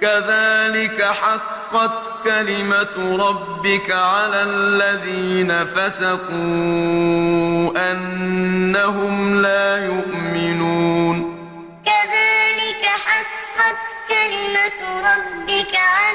كَذَٰلِكَ حَقَّتْ كلمة رَبِّكَ عَلَى الَّذِينَ فَسَقُوا أَنَّهُمْ لَا يُؤْمِنُونَ. كَذَٰلِكَ حَقَّتْ كلمة رَبِّكَ عَلَى